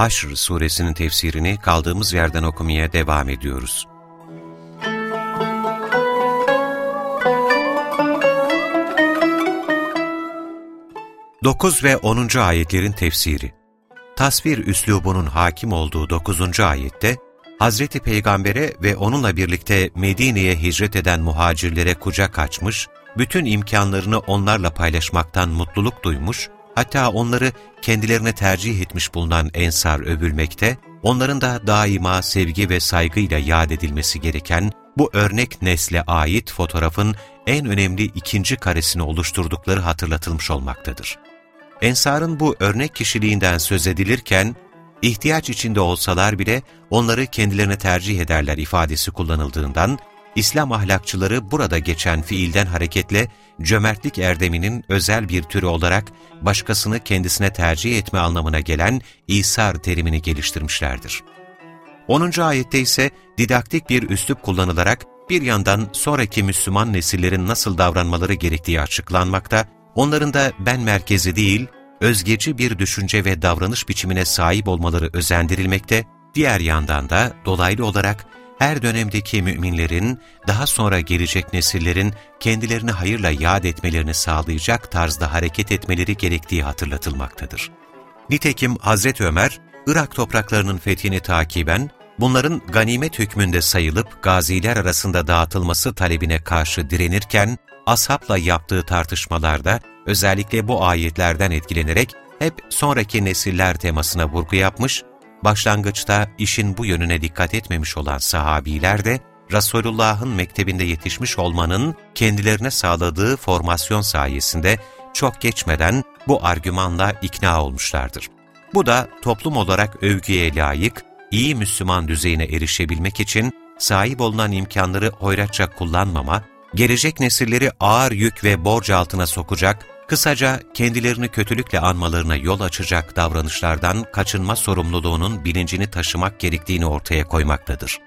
Haşr suresinin tefsirini kaldığımız yerden okumaya devam ediyoruz. Dokuz ve onuncu ayetlerin tefsiri Tasvir üslubunun hakim olduğu dokuzuncu ayette, Hazreti Peygamber'e ve onunla birlikte Medine'ye hicret eden muhacirlere kucak açmış, bütün imkanlarını onlarla paylaşmaktan mutluluk duymuş, hatta onları kendilerine tercih etmiş bulunan ensar övülmekte, onların da daima sevgi ve saygıyla yad edilmesi gereken bu örnek nesle ait fotoğrafın en önemli ikinci karesini oluşturdukları hatırlatılmış olmaktadır. Ensar'ın bu örnek kişiliğinden söz edilirken, ihtiyaç içinde olsalar bile onları kendilerine tercih ederler ifadesi kullanıldığından, İslam ahlakçıları burada geçen fiilden hareketle cömertlik erdeminin özel bir türü olarak başkasını kendisine tercih etme anlamına gelen İsar terimini geliştirmişlerdir. 10. ayette ise didaktik bir üslup kullanılarak bir yandan sonraki Müslüman nesillerin nasıl davranmaları gerektiği açıklanmakta, onların da ben merkezi değil, özgeci bir düşünce ve davranış biçimine sahip olmaları özendirilmekte, diğer yandan da dolaylı olarak her dönemdeki müminlerin, daha sonra gelecek nesillerin kendilerini hayırla yad etmelerini sağlayacak tarzda hareket etmeleri gerektiği hatırlatılmaktadır. Nitekim Hazreti Ömer, Irak topraklarının fethini takiben, bunların ganimet hükmünde sayılıp gaziler arasında dağıtılması talebine karşı direnirken, ashabla yaptığı tartışmalarda özellikle bu ayetlerden etkilenerek hep sonraki nesiller temasına vurgu yapmış Başlangıçta işin bu yönüne dikkat etmemiş olan sahabiler de, Resulullah'ın mektebinde yetişmiş olmanın kendilerine sağladığı formasyon sayesinde çok geçmeden bu argümanla ikna olmuşlardır. Bu da toplum olarak övgüye layık, iyi Müslüman düzeyine erişebilmek için sahip olunan imkanları hoyratça kullanmama, gelecek nesilleri ağır yük ve borç altına sokacak Kısaca kendilerini kötülükle anmalarına yol açacak davranışlardan kaçınma sorumluluğunun bilincini taşımak gerektiğini ortaya koymaktadır.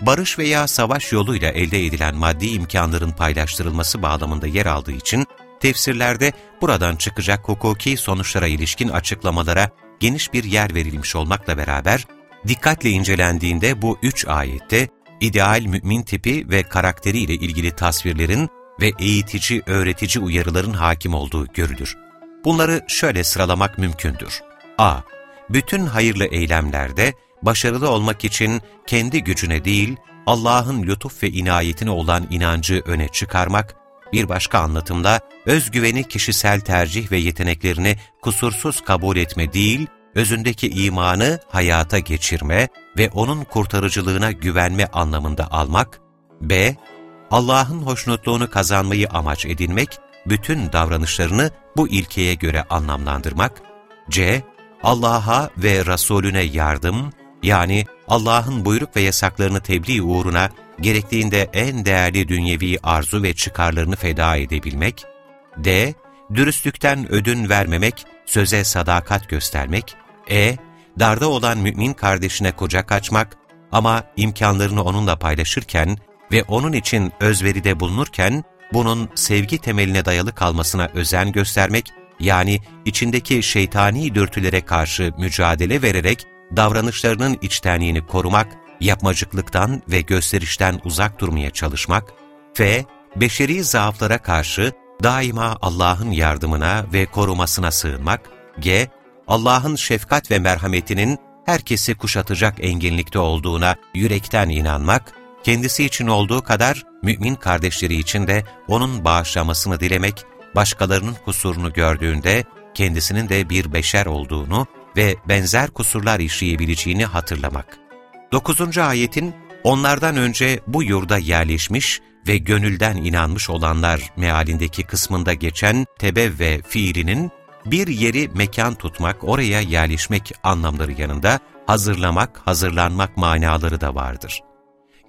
Barış veya savaş yoluyla elde edilen maddi imkanların paylaştırılması bağlamında yer aldığı için tefsirlerde buradan çıkacak hukuki sonuçlara ilişkin açıklamalara geniş bir yer verilmiş olmakla beraber, dikkatle incelendiğinde bu üç ayette ideal mümin tipi ve karakteriyle ilgili tasvirlerin ve eğitici, öğretici uyarıların hakim olduğu görülür. Bunları şöyle sıralamak mümkündür. a. Bütün hayırlı eylemlerde başarılı olmak için kendi gücüne değil, Allah'ın lütuf ve inayetine olan inancı öne çıkarmak, bir başka anlatımda özgüveni kişisel tercih ve yeteneklerini kusursuz kabul etme değil, özündeki imanı hayata geçirme ve onun kurtarıcılığına güvenme anlamında almak, b. Allah'ın hoşnutluğunu kazanmayı amaç edinmek, bütün davranışlarını bu ilkeye göre anlamlandırmak, c. Allah'a ve Resulüne yardım, yani Allah'ın buyruk ve yasaklarını tebliğ uğruna gerektiğinde en değerli dünyevi arzu ve çıkarlarını feda edebilmek, d. Dürüstlükten ödün vermemek, söze sadakat göstermek, e. Darda olan mümin kardeşine kucak açmak ama imkanlarını onunla paylaşırken ve onun için özveride bulunurken, bunun sevgi temeline dayalı kalmasına özen göstermek, yani içindeki şeytani dürtülere karşı mücadele vererek davranışlarının içtenliğini korumak, yapmacıklıktan ve gösterişten uzak durmaya çalışmak, f. Beşeri zaaflara karşı daima Allah'ın yardımına ve korumasına sığınmak, g. Allah'ın şefkat ve merhametinin herkesi kuşatacak enginlikte olduğuna yürekten inanmak, kendisi için olduğu kadar mümin kardeşleri için de onun bağışlamasını dilemek, başkalarının kusurunu gördüğünde kendisinin de bir beşer olduğunu ve benzer kusurlar işleyebileceğini hatırlamak. 9. ayetin onlardan önce bu yurda yerleşmiş ve gönülden inanmış olanlar mealindeki kısmında geçen tebe ve fiilinin bir yeri mekan tutmak, oraya yerleşmek anlamları yanında hazırlamak, hazırlanmak manaları da vardır.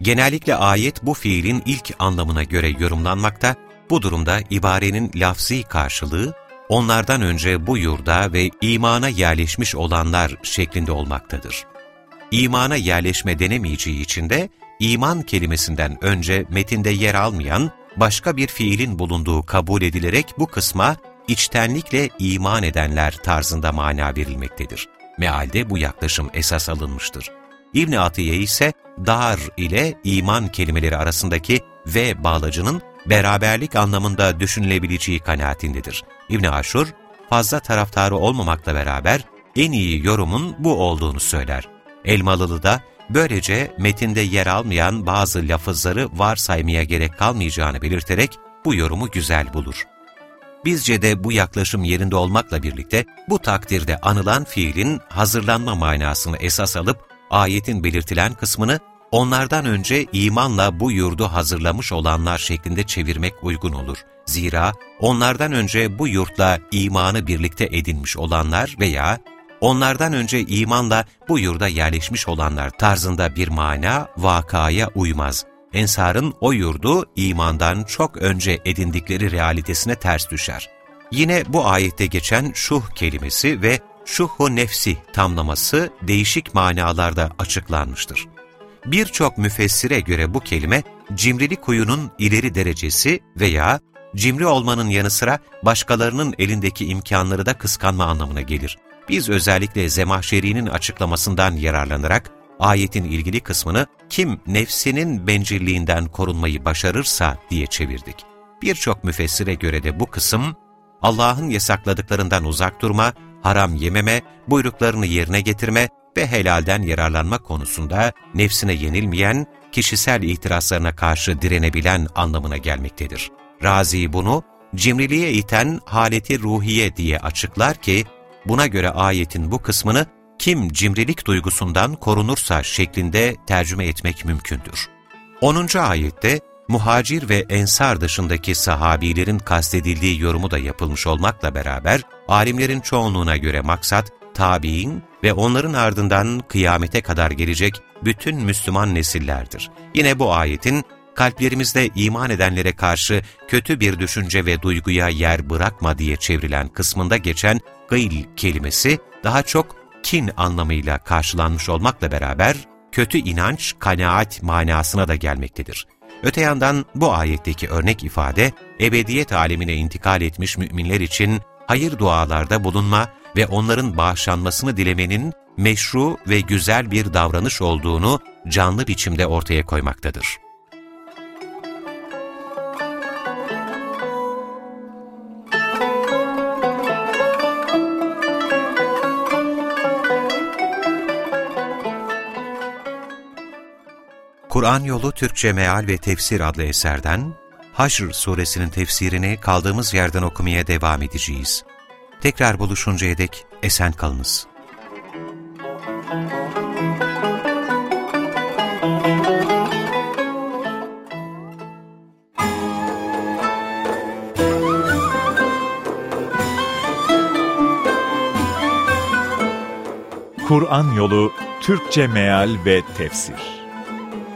Genellikle ayet bu fiilin ilk anlamına göre yorumlanmakta, bu durumda ibarenin lafzi karşılığı, onlardan önce bu yurda ve imana yerleşmiş olanlar şeklinde olmaktadır. İmana yerleşme denemeyeceği için de, iman kelimesinden önce metinde yer almayan başka bir fiilin bulunduğu kabul edilerek bu kısma içtenlikle iman edenler tarzında mana verilmektedir. Mealde bu yaklaşım esas alınmıştır. İbn Atiye ise dar ile iman kelimeleri arasındaki ve bağlacının beraberlik anlamında düşünülebileceği kanaatindedir. İbn Aşur, fazla taraftarı olmamakla beraber en iyi yorumun bu olduğunu söyler. Elmalılı da böylece metinde yer almayan bazı lafızları varsaymaya gerek kalmayacağını belirterek bu yorumu güzel bulur. Bizce de bu yaklaşım yerinde olmakla birlikte bu takdirde anılan fiilin hazırlanma manasını esas alıp ayetin belirtilen kısmını onlardan önce imanla bu yurdu hazırlamış olanlar şeklinde çevirmek uygun olur. Zira onlardan önce bu yurtla imanı birlikte edinmiş olanlar veya onlardan önce imanla bu yurda yerleşmiş olanlar tarzında bir mana vakaya uymaz. Ensar'ın o yurdu imandan çok önce edindikleri realitesine ters düşer. Yine bu ayette geçen şuh kelimesi ve şuhu nefsi tamlaması değişik manalarda açıklanmıştır. Birçok müfessire göre bu kelime cimrilik kuyunun ileri derecesi veya cimri olmanın yanı sıra başkalarının elindeki imkanları da kıskanma anlamına gelir. Biz özellikle Zemahşeri'nin açıklamasından yararlanarak ayetin ilgili kısmını kim nefsinin bencilliğinden korunmayı başarırsa diye çevirdik. Birçok müfessire göre de bu kısım Allah'ın yasakladıklarından uzak durma, haram yememe, buyruklarını yerine getirme ve helalden yararlanma konusunda nefsine yenilmeyen, kişisel itirazlarına karşı direnebilen anlamına gelmektedir. Razi bunu, cimriliğe iten haleti ruhiye diye açıklar ki, buna göre ayetin bu kısmını kim cimrilik duygusundan korunursa şeklinde tercüme etmek mümkündür. 10. ayette muhacir ve ensar dışındaki sahabilerin kastedildiği yorumu da yapılmış olmakla beraber, alimlerin çoğunluğuna göre maksat, tabi'in ve onların ardından kıyamete kadar gelecek bütün Müslüman nesillerdir. Yine bu ayetin, kalplerimizde iman edenlere karşı kötü bir düşünce ve duyguya yer bırakma diye çevrilen kısmında geçen gıyl kelimesi, daha çok kin anlamıyla karşılanmış olmakla beraber, kötü inanç, kanaat manasına da gelmektedir. Öte yandan bu ayetteki örnek ifade, ebediyet alemine intikal etmiş müminler için hayır dualarda bulunma ve onların bağışlanmasını dilemenin meşru ve güzel bir davranış olduğunu canlı biçimde ortaya koymaktadır. Kur'an Yolu Türkçe Meal ve Tefsir adlı eserden Haşr suresinin tefsirini kaldığımız yerden okumaya devam edeceğiz. Tekrar buluşuncaya dek esen kalınız. Kur'an Yolu Türkçe Meal ve Tefsir